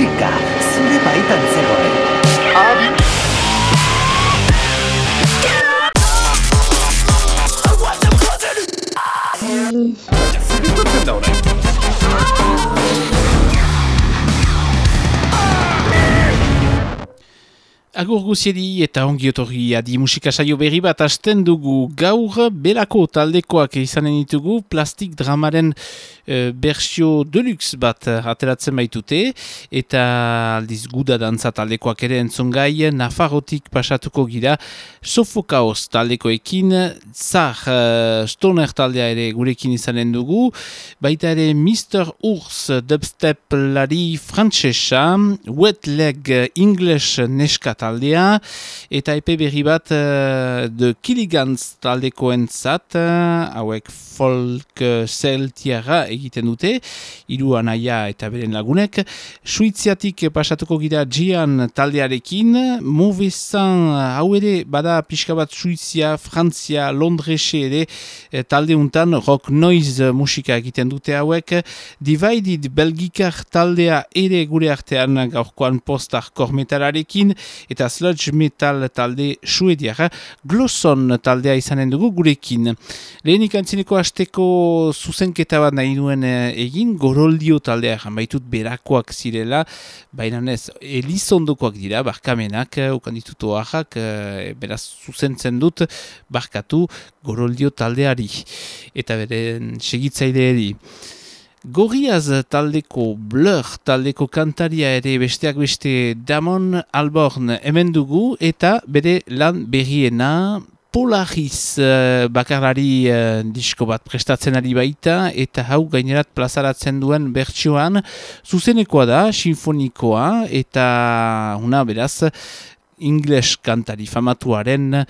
進化すればいたんぜあり取ってんだ俺。Agur guziedi eta ongi otorri adi musika saio berri bat asten dugu. Gaur belako taldekoak izanen ditugu plastik dramaren e, bersio deluxe bat ateratzen baitute. Eta aldiz guda dantza taldekoak ere entzongai nafarotik pasatuko gira sofokaos taldekoekin. Zar uh, stoner taldea ere gurekin izanen dugu. Baita ere Mr. Urs dubstep lari frantsesa. Wet leg english neska taldea eta epe berri bat uh, de Kiligans taldekoen zat uh, hauek folk uh, egiten dute, hiru anaia eta beren lagunek. Suiziatik pasatuko gira Gian taldearekin, Movezan hau ere bada pixka bat Suizia, Frantzia, Londrese ere eh, talde untan rock noise musika egiten dute hauek. Divided Belgikar taldea ere gure artean gaurkoan postar kormetararekin eta sludge metal talde suediara Glosson taldea izanen dugu gurekin. Lehenik antzineko asteko zuzenketa bat nahi nuen eh, egin, goroldio taldea baitut berakoak zirela, baina ez, elizondokoak dira, barkamenak, eh, ukan ditutu ahak, e, beraz zuzentzen dut, barkatu goroldio taldeari, eta beren segitzaileari. Gorriaz taldeko blur taldeko kantaria ere besteak beste Damon Alborn hemen dugu eta bere lan berriena Polariz uh, bakarlari uh, disko bat prestatzen ari baita eta hau gainerat plazaratzen duen bertsioan zuzenekoa da, sinfonikoa eta una beraz ingles kantari famatuaren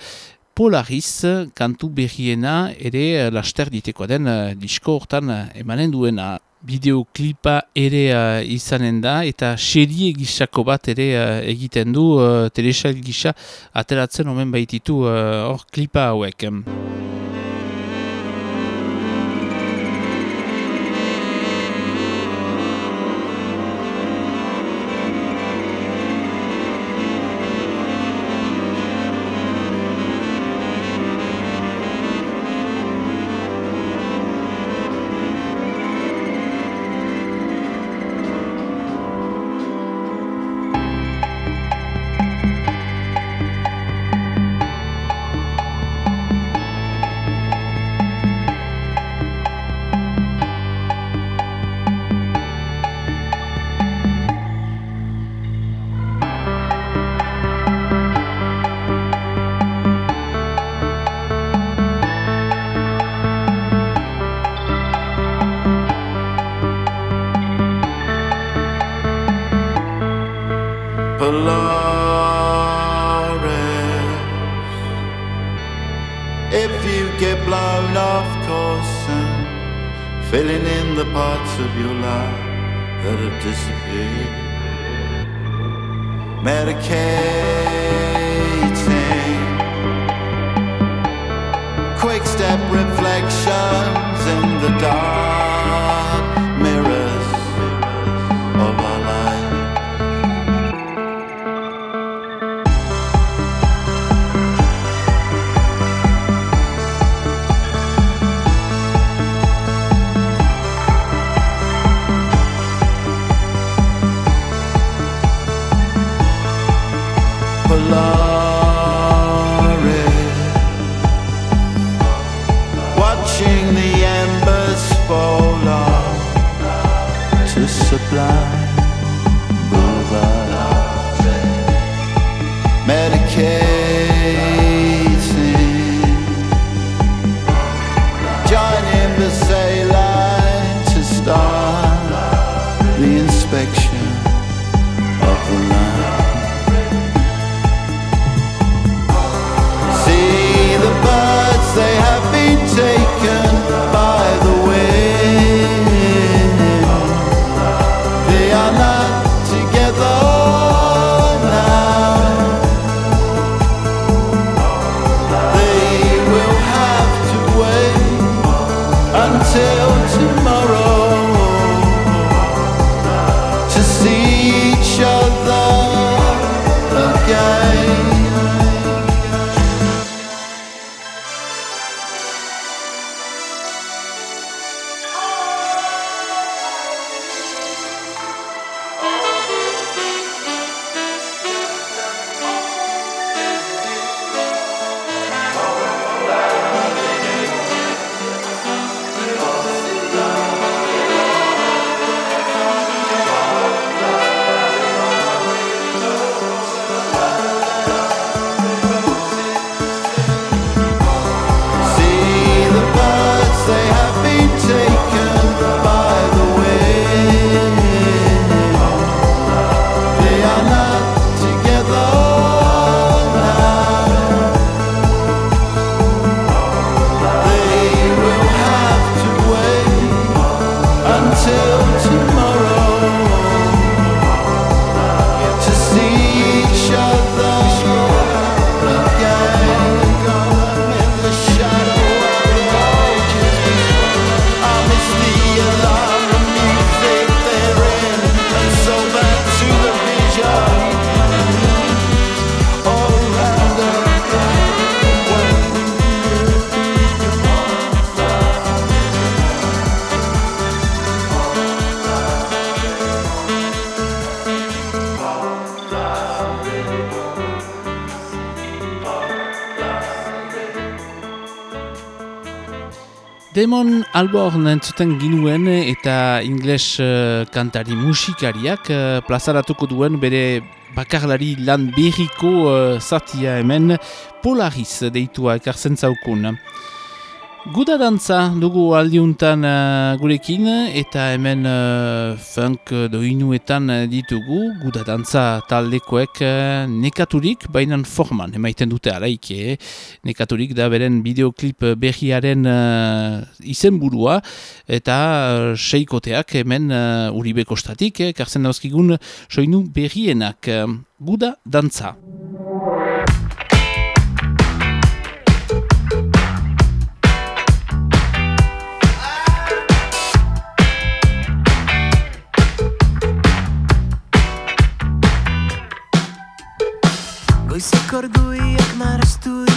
Polariz kantu berriena ere laster ditekoa den uh, disko hortan emanen duena bideoklipa ere uh, izanen da eta serie gisako bat ere uh, egiten du uh, telesail gisa ateratzen omen baititu hor uh, klipa hauek. Demon Alborn entzuten ginuen eta ingles uh, kantari musikariak uh, plazaratuko duen bere bakarlari lan berriko uh, zatia hemen Polaris deitua ekartzen zaukun. Guda dantza dugu aldiuntan uh, gurekin eta hemen uh, funk doinuetan ditugu Guda dantza taldekoek uh, nekaturik bainan forman emaiten dute araike eh? nekaturik da beren bideoklip berriaren uh, izenburua eta uh, seikoteak hemen uh, uribe kostatik eh? karzen dauzkigun soinu berrienak uh, Guda dantza Akorduj jak na rastuj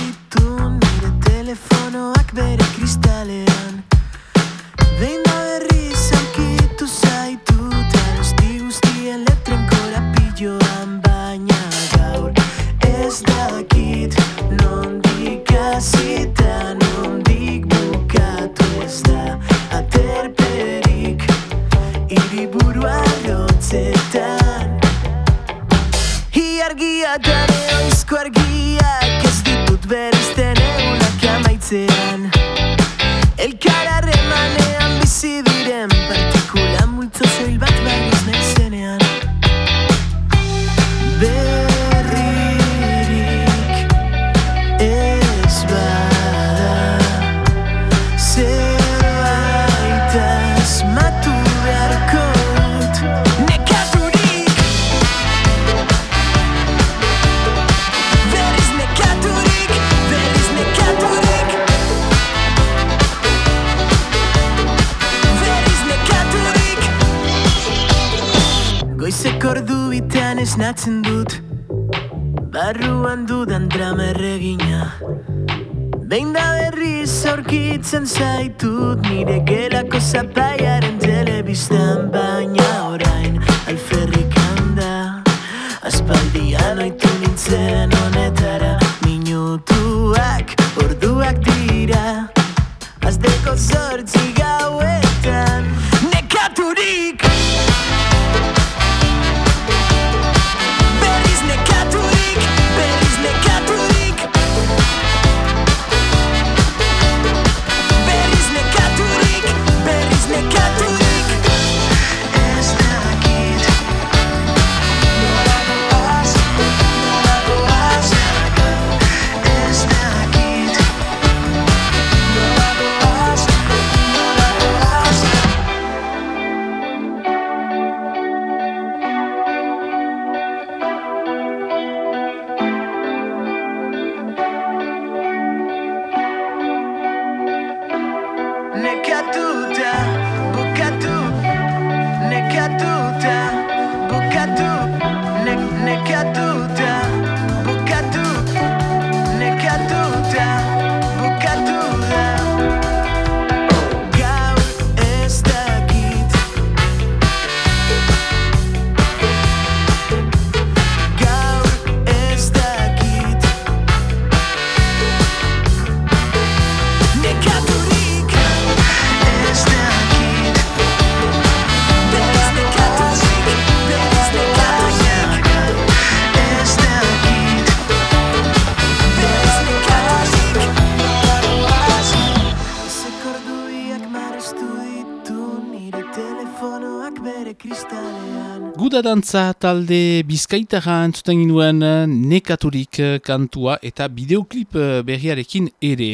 dantza talde bizkaitara entzuten ginuen eh, nekaturik eh, kantua eta bideoklip eh, berriarekin ere.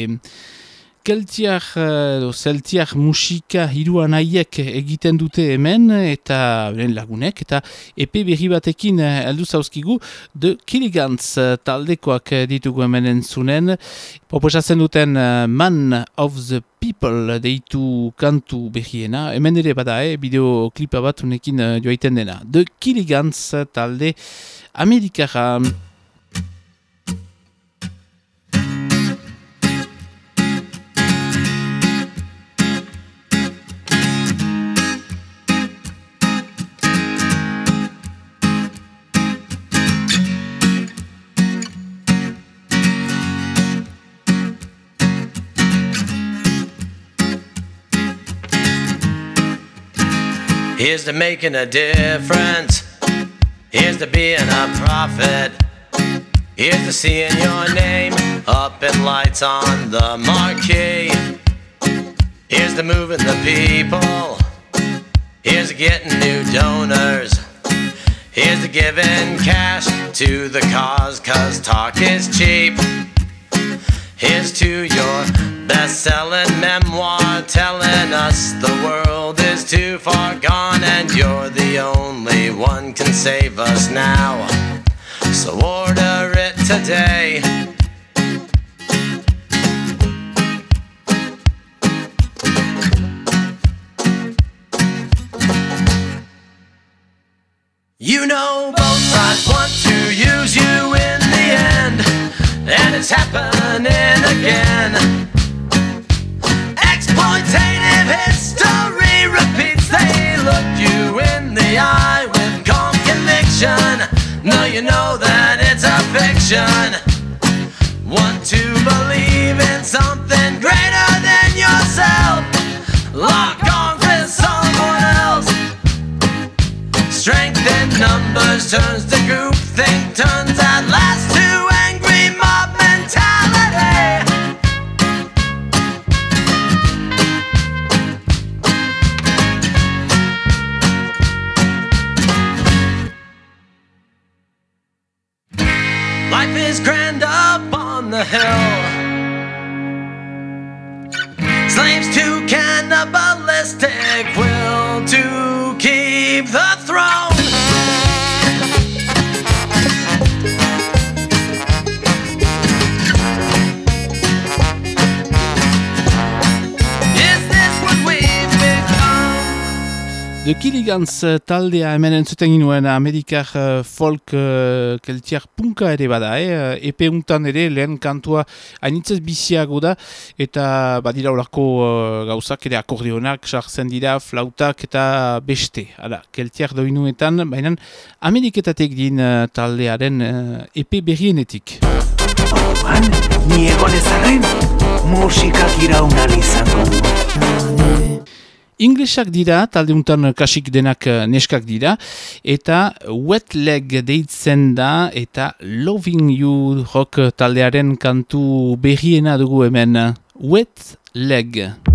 Keltiak, eh, edo zeltiak musika hiruan haiek egiten dute hemen eta beren lagunek eta epe berri batekin eh, heldu zauzkigu The Killigans eh, taldekoak ditugu hemen entzunen. Proposatzen duten Man of the People deitu kantu berriena. Hemen ere bada, eh, bideoklipa bat unekin joaiten dena. The Killigans talde Amerikara. Here's to making a difference. Here's to being a prophet. Here's to seeing your name up in lights on the marquee. Here's to moving the people. Here's to getting new donors. Here's to giving cash to the cause, cause talk is cheap. Here's to your best selling memoir telling us the world is too far gone and you're the only one can save us now. So order it today. You know both sides want to use you in and it's happening again. Exploitative history repeats, they look you in the eye with calm conviction. No, you know that it's a fiction. Want to believe in something greater than yourself. Lock on with someone else. Strength in numbers turns to group think turns at last take The Killigans eh, taldea hemen entzuten ginuen Amerikar eh, folk uh, keltiar punka ere bada, eh? epe untan ere lehen kantua hainitzez biziago da, eta badira olako uh, gauzak ere akordeonak, sartzen dira, flautak eta beste. Hala, keltiar doinuetan, baina Ameriketatek din uh, taldearen uh, epe berrienetik. Orduan, ni egon ezarren, musikak iraunan izango. Inglesak dira, talde untan kasik denak eh, neskak dira, eta Wet Leg deitzen da, eta Loving You rock taldearen kantu berriena dugu hemen. Wet Leg.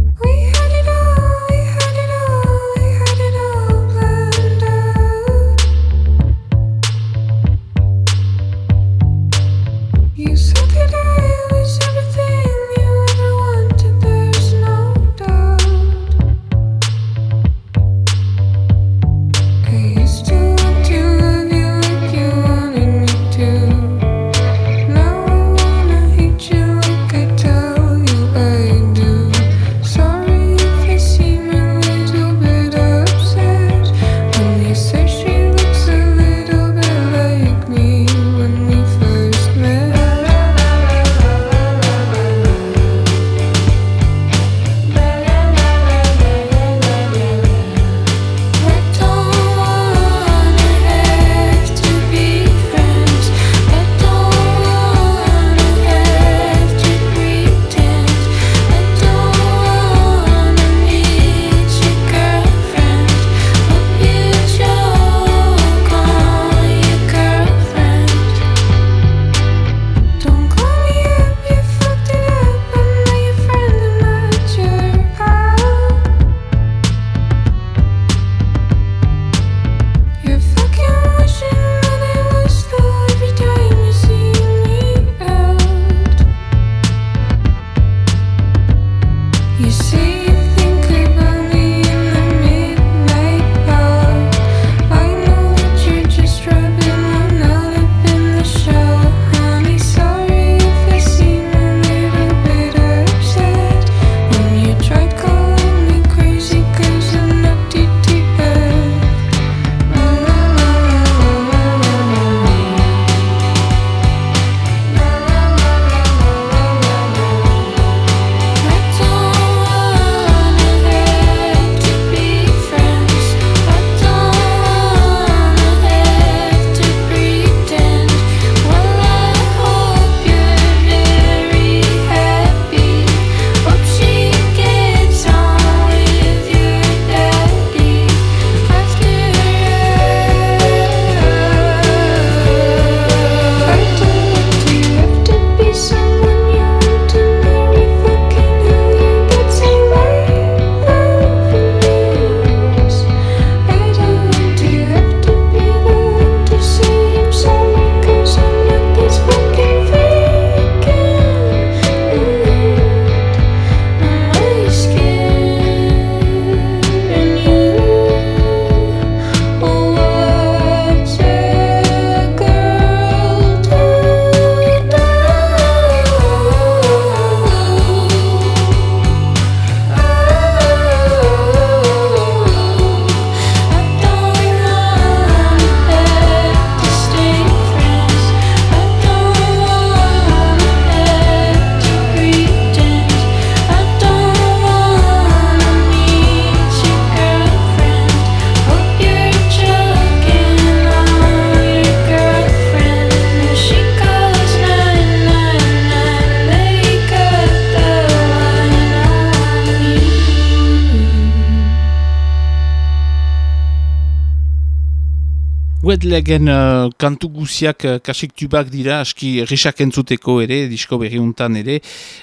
Wedlegen uh, kantu guziak uh, kasik tubak dira, aski risak entzuteko ere, disko berriuntan ere.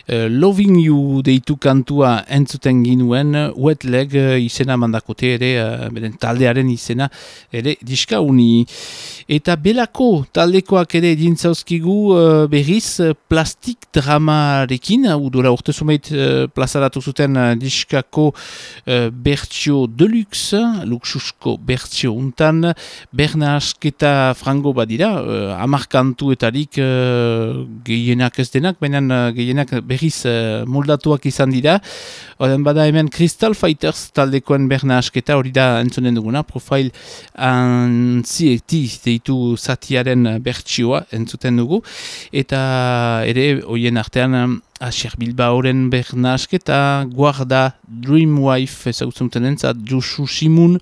Uh, Loving You deitu kantua entzuten ginuen, Wedleg uh, izena mandakote ere, uh, beren taldearen izena ere, diska uni. Eta belako taldekoak ere dintzauzkigu uh, berriz uh, plastik dramarekin, hau dura urte sumeit uh, plazaratu zuten uh, diskako uh, bertsio deluxe, luxusko bertsio untan, Berna asketa frango badira, uh, amarkantuetarik uh, gehienak ez denak, baina uh, gehienak berriz uh, moldatuak izan dira. Oden bada hemen Crystal Fighters taldekoen berna asketa hori da entzunen duguna, profil antzieti deitu zatiaren bertsioa entzuten dugu. Eta ere, hoien artean, Asier Bilbaoren berna asketa, guarda Dreamwife ezagutzen duten entzat, Josu Simun,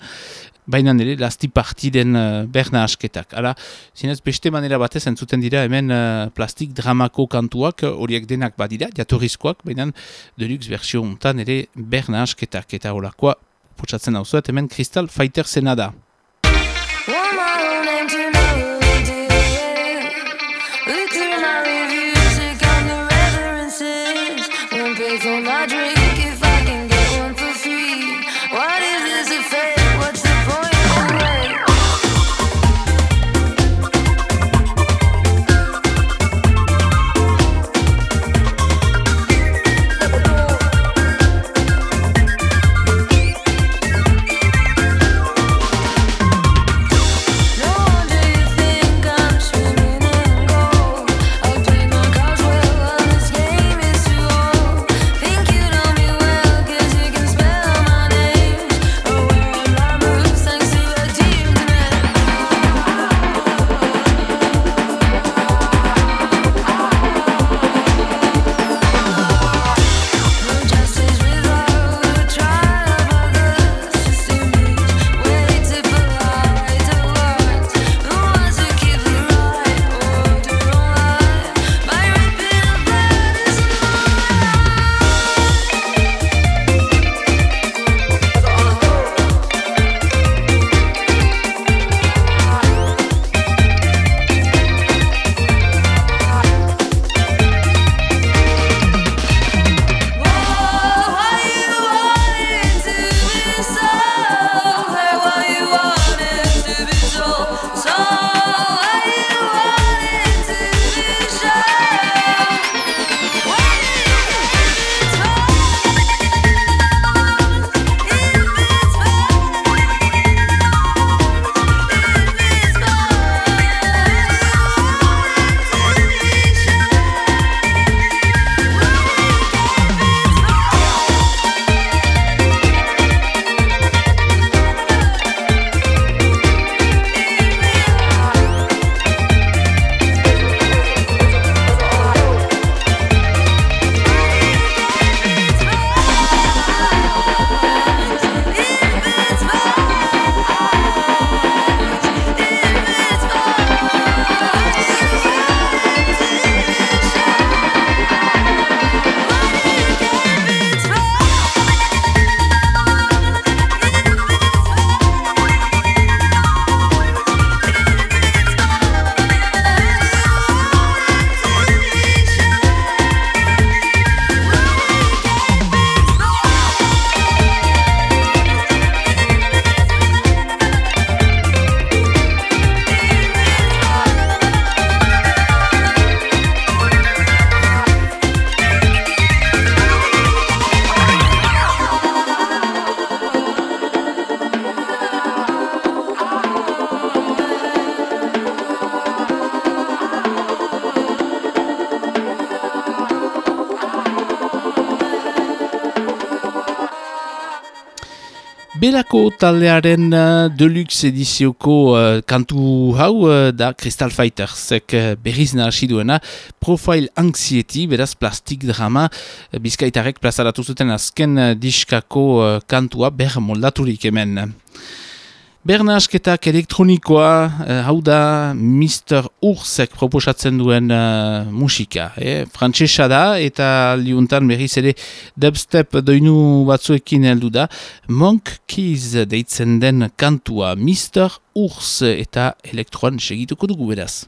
baina nire lasti partiden uh, berna asketak. Hala, zinez beste manera batez entzuten dira hemen uh, plastik dramako kantuak horiek denak badira, jatorrizkoak, baina deluxe versio untan ere berna asketak. Eta holakoa, putsatzen hau zuet, hemen Crystal Fighter zena da. Belako taldearen uh, deluxe edizioko uh, kantu hau uh, da Crystal Fightersek uh, berriz nahasi duena Profile Anxiety, beraz plastik drama uh, bizkaitarek plazaratu zuten azken uh, diskako uh, kantua ber moldaturik hemen. Bernasketak elektronikoa, eh, hau da Mr. Ursek proposatzen duen uh, musika. Eh? Frantsesa da eta liuntan berriz ere dubstep doinu batzuekin heldu da. Monk Keys deitzen den kantua Mr. Urs eta elektroan segituko dugu beraz.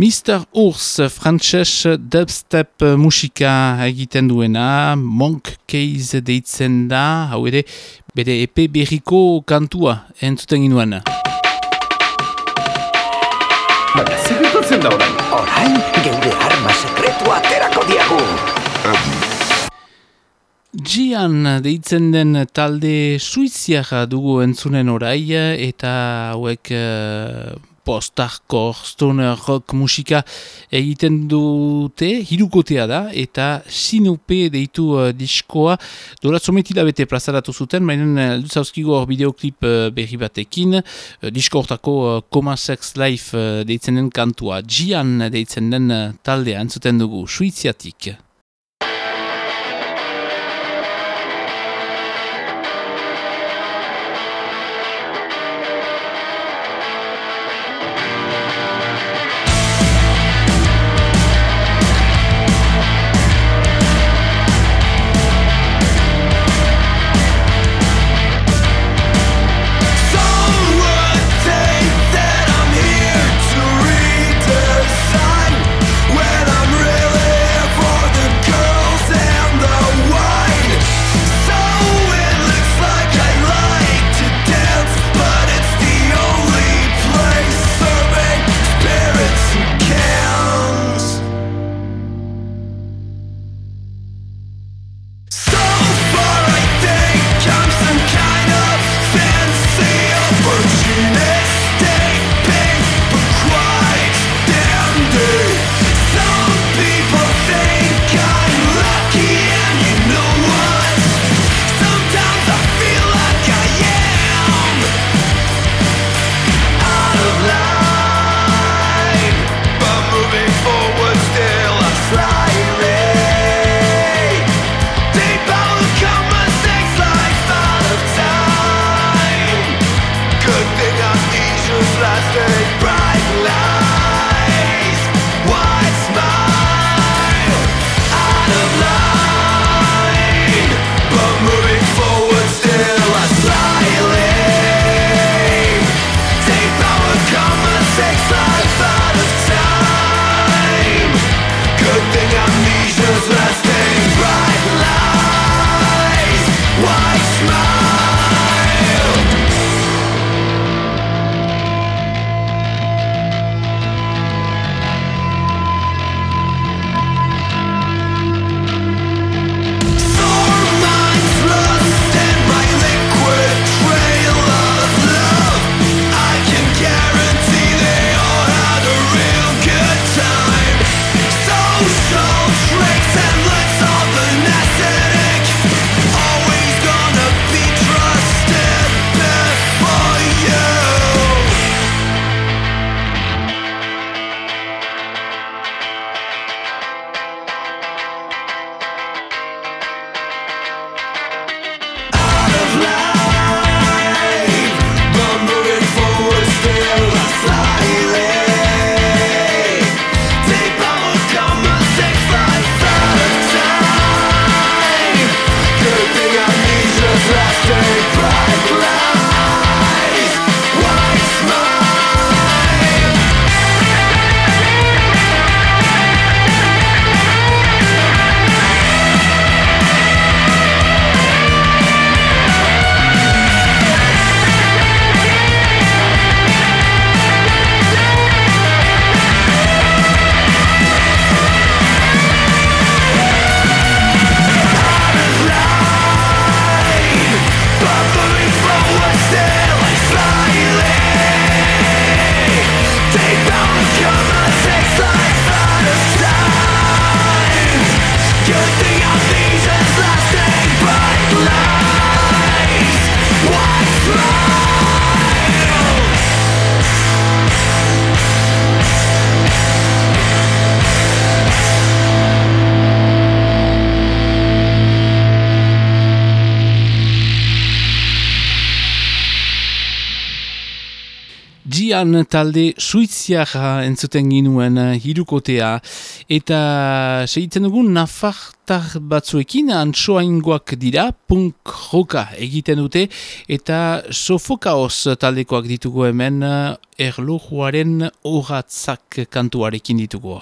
Mr. Urs, frantses dubstep musika egiten duena, Monk Case deitzen da, hau ere, bere epe berriko kantua entzuten ginoen. Baina, zer gertatzen da orain? Orain, geure arma sekretua aterako diagu. Gian deitzen den talde suiziara dugu entzunen orai eta hauek uh, post-hardcore, stoner rock musika egiten dute, hirukotea da, eta sinupe deitu uh, diskoa, dolatzometila bete plazaratu zuten, mainen uh, duzauskigo hor bideoklip uh, berri batekin, uh, disko hortako uh, Coma Sex Life uh, deitzen den kantua, Gian deitzen den uh, taldea entzuten dugu, suiziatik. Bertan talde suiziara entzuten ginuen eh, hirukotea eta segitzen dugu nafartar batzuekin antsoaingoak dira punk roka egiten dute eta sofokaoz taldekoak ditugu hemen eh, erlojuaren horatzak kantuarekin ditugu.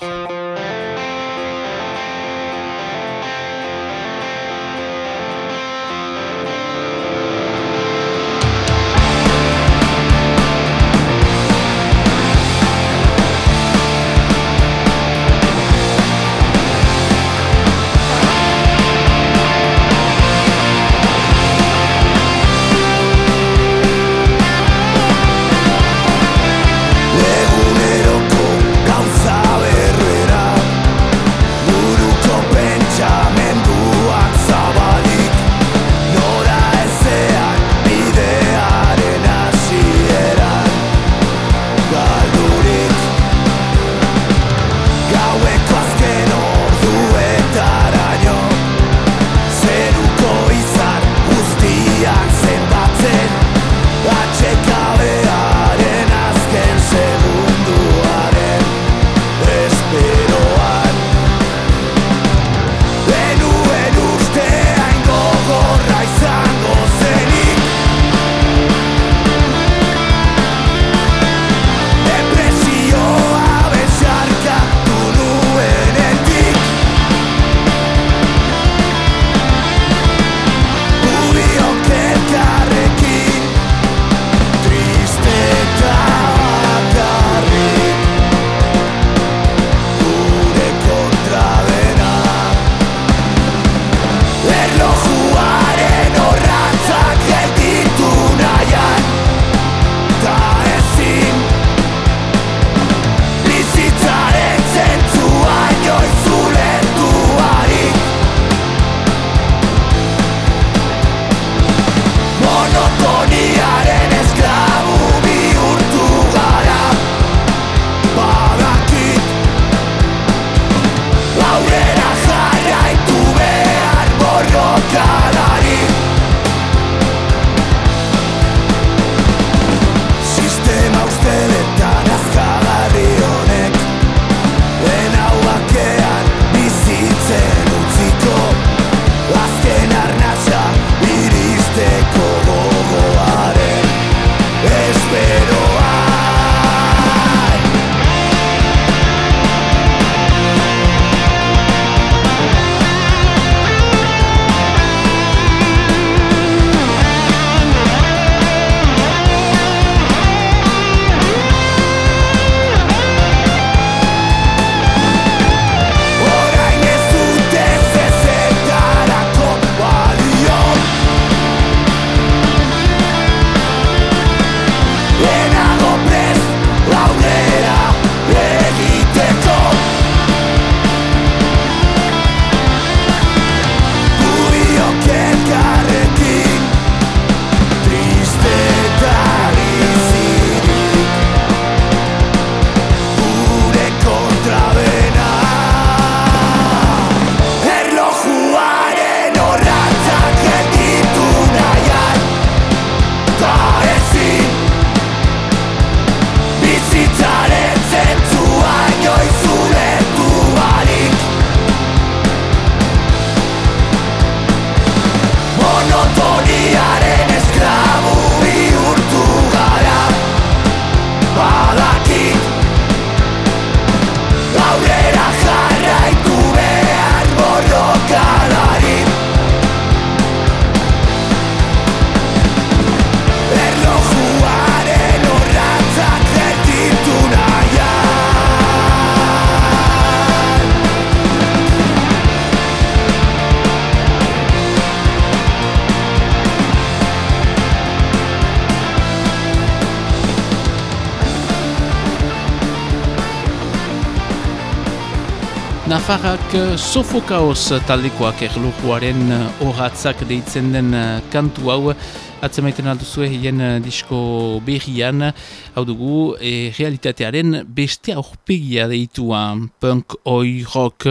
Nafarrak eh, Sofokaos taldekoak erlojuaren eh, horatzak deitzen den eh, kantu hau. Atzemaiten alduzue hien disko berrian, hau dugu e, realitatearen beste aurpegia deitua, punk, oi, rock,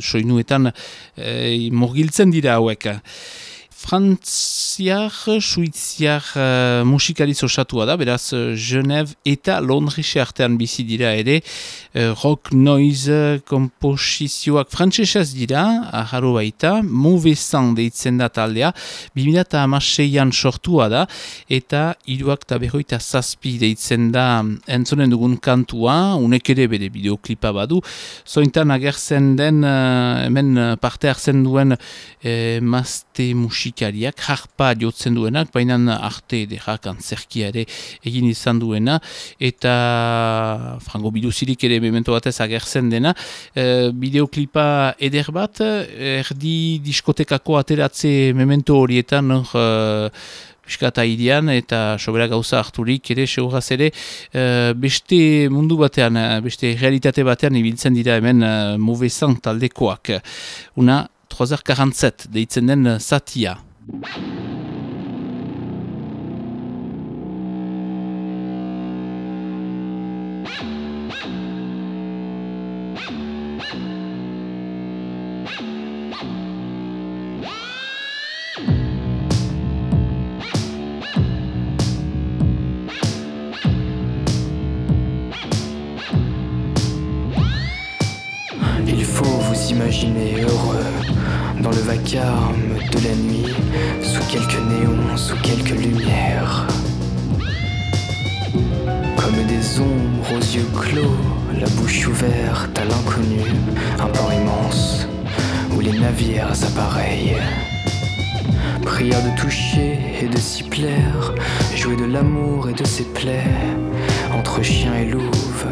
soinuetan e, morgiltzen dira hauek frantziar, suiziar uh, musikaliz osatua da, beraz Genev eta Londrese artean bizi dira ere, uh, rock noise komposizioak frantsesez dira, aharo baita, Movesan deitzen da taldea, 2006an sortua da, eta iruak eta berroita zazpi deitzen da entzonen dugun kantua, unek ere bere bideoklipa badu, zointan agertzen den, uh, hemen parte hartzen duen uh, mazte musikariak, harpa jotzen duenak, baina arte edekak antzerkia egin izan duena, eta frango biduzirik ere memento batez agertzen dena, e, bideoklipa eder bat, erdi diskotekako ateratze memento horietan, e, Piskata irian eta sobera gauza harturik ere seguraz ere beste mundu batean, beste realitate batean ibiltzen dira hemen uh, movezan taldekoak. Una 3h47 deitzen den satia. Il faut vous imaginer heureux dans le vacarme de la nuit, sous quelques néons, sous quelques lumières. Comme des ombres aux yeux clos, la bouche ouverte à l'inconnu, un port immense où les navires appareillent. Prière de toucher et de s'y plaire, jouer de l'amour et de ses plaies, entre chien et louve.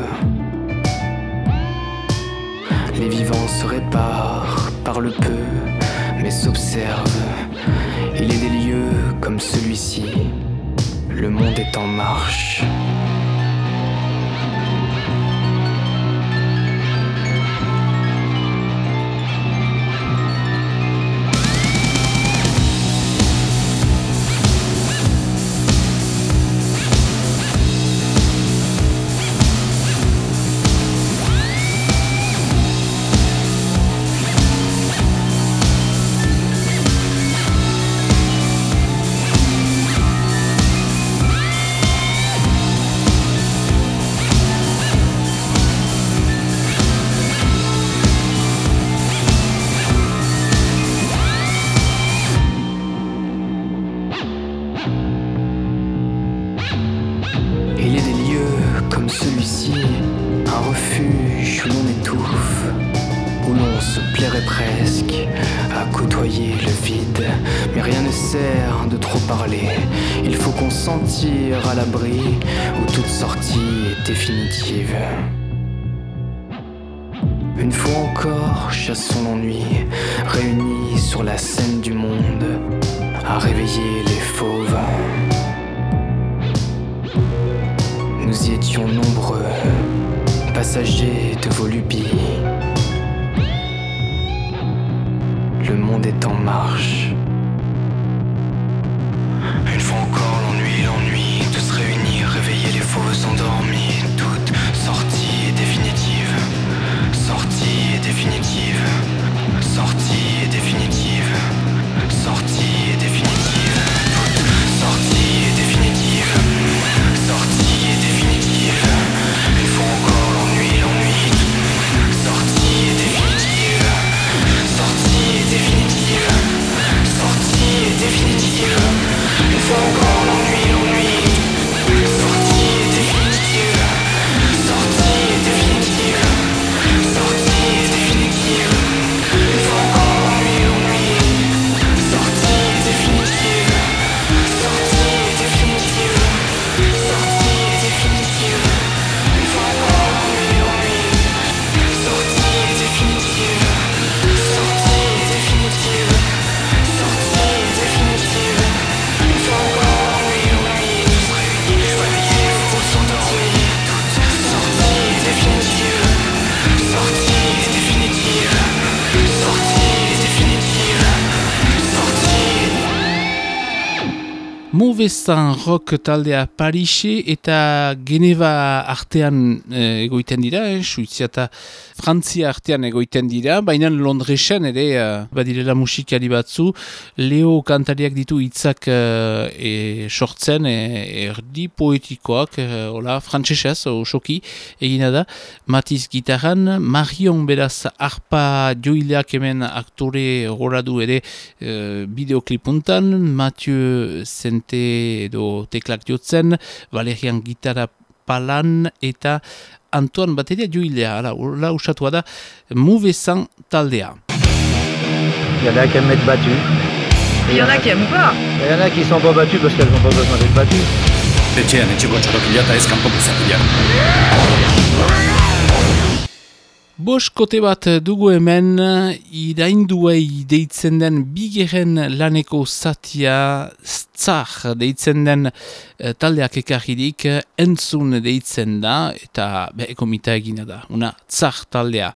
Les vivants se réparent, parlent peu, mais s'observent. Il est des lieux comme celui-ci, le monde est en marche. Une fois encore, chassons l'ennui, réunis sur la scène du monde, à réveiller les fauves. Nous y étions nombreux, passagers de vos lubies. Le monde est en marche. Une fois encore, l'ennui, l'ennui, tous réunis, réveiller les faux endormis. définitive. Sortie définitive. Sortie définitive. Sortie définitive. Sortie définitive. Une faut encore l'ennui, l'ennui. Sortie définitive. Sortie définitive. Sortie définitive. Une fois encore. Mauvesan rock taldea Parise eta Geneva artean eh, egoiten dira, eh, Suizia eta Frantzia artean egoiten dira, baina Londresen ere eh, badirela musikari batzu, Leo kantariak ditu hitzak eh, e, sortzen, e, erdi poetikoak, e, hola, frantzesez, osoki, egina da, Matiz gitarran, Marion beraz arpa joileak hemen aktore horadu ere e, bideoklipuntan, Mathieu Zente edo teklak jotzen, Valerian gitarra palan eta Antoine bateria joilea, ala, la usatua da, Mouvesan taldea. Il y en a qui aiment être battus. Il y en a qui aiment pas. Il y en a qui sont pas battus parce qu'elles n'ont pas besoin d'être battues. Etxean etxeko txorokila eta ez kanpoko zapila. Boskote bat dugu hemen irainduei deitzen den bigeren laneko zatia zar deitzen den eh, taldeak ekarririk entzun deitzen da eta be, ekomita egina da, una zar taldea.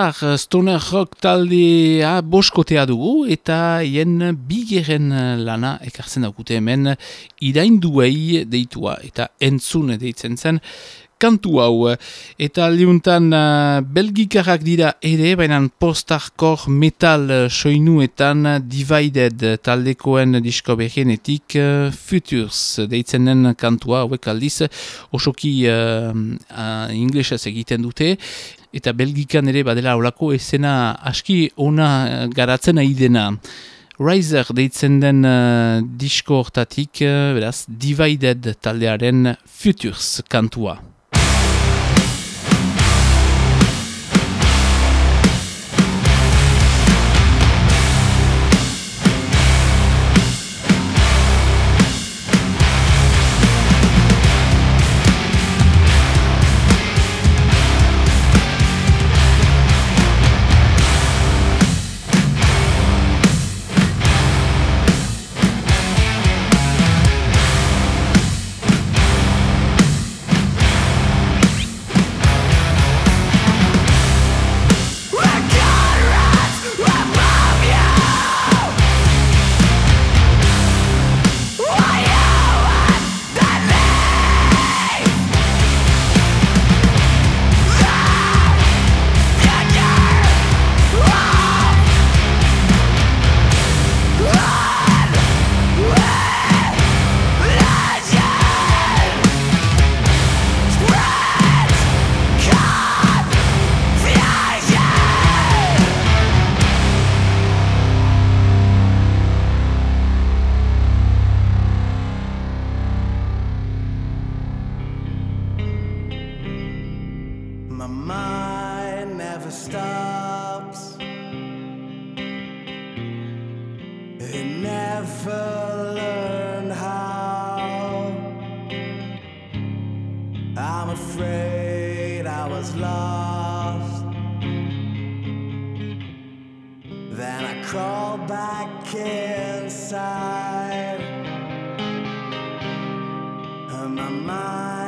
Zar, stoner rock taldea boskotea dugu eta hien bigeren lana ekartzen daukute hemen irainduei deitua eta entzun deitzen zen kantu hau. Eta liuntan uh, belgikarrak dira ere, baina post-hardcore metal soinuetan divided taldekoen disko behienetik uh, Futures deitzen den kantua hauek aldiz osoki uh, uh, inglesez egiten dute eta belgikan ere badela olako esena aski ona garatzen ari dena. Riser deitzen den uh, disko hortatik, uh, beraz, Divided taldearen Futures kantua. Back inside. My mind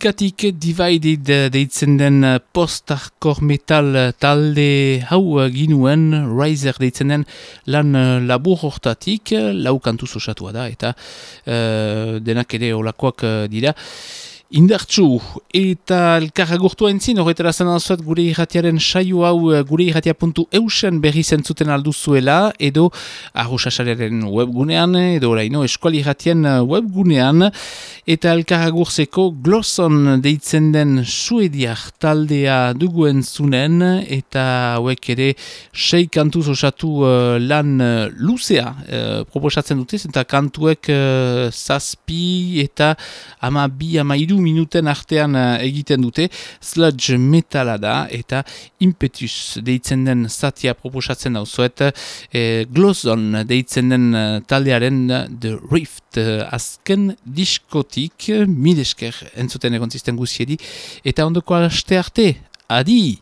Belgikatik divided deitzen den eh, post-hardcore metal eh, talde hau eh, ginuen, Riser deitzen den lan labur hortatik, lau kantuz osatua da, eta eh, denak ere olakoak dira. Indartsu eta elkarra gurtua entzin, horretara zen alzuet gure irratiaren saio hau eh, gure irratia puntu eusen berri zentzuten alduzuela, edo arrosasaren webgunean, edo oraino eskuali irratien eh, webgunean, eta elkarra gurzeko Glosson deitzen den suediak taldea duguen zunen, eta hauek ere sei kantuz osatu eh, lan eh, luzea eh, proposatzen dute, eta kantuek zazpi eta ama bi ama iru minuten artean eh, egiten dute, sludge metala da, eta impetus deitzen den zatia proposatzen dauzuet, eh, Glosson deitzen den eh, taldearen The Rift azken diskotik, eh, mil esker entzuten egon zisten guziedi, eta ondoko aste arte, adi!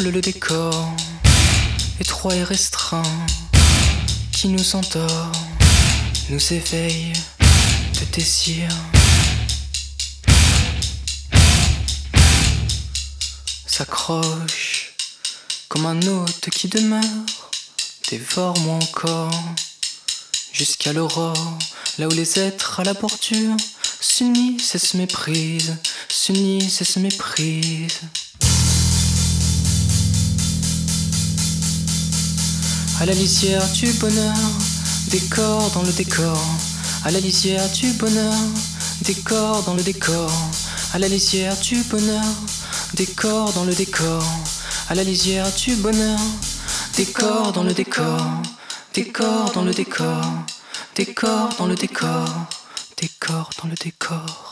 Le décor, étroit et restreint, qui nous endort, nous éveille de désir. S'accroche comme un hôte qui demeure, dévore-moi encore, jusqu'à l'aurore, là où les êtres à la bordure s'unissent et se méprisent, s'unissent et se méprisent. À la lisière du bonheur, décor dans le décor. À la lisière du bonheur, décor dans le décor. À la lisière du bonheur, décor dans le décor. À la lisière du bonheur, décor dans le décor. Décor dans le décor. Décor dans le décor. Décor dans le décor.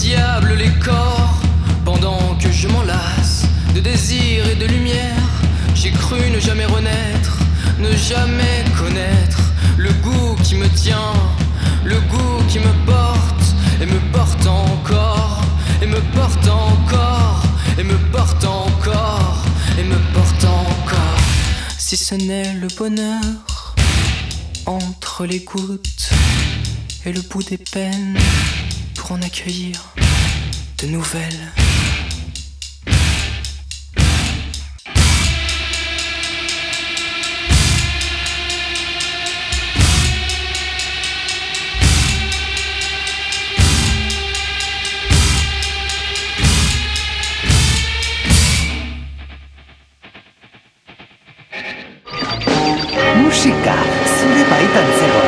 Diable les corps. Pendant que je m'en lasse de désir et de lumière, j'ai cru ne jamais renaître, ne jamais connaître le goût qui me tient, le goût qui me porte et me porte encore, et me porte encore, et me porte encore, et me porte encore. Si ce n'est le bonheur entre les gouttes et le bout des peines en accueillir de nouvelles. Musika zure baitan zegoen.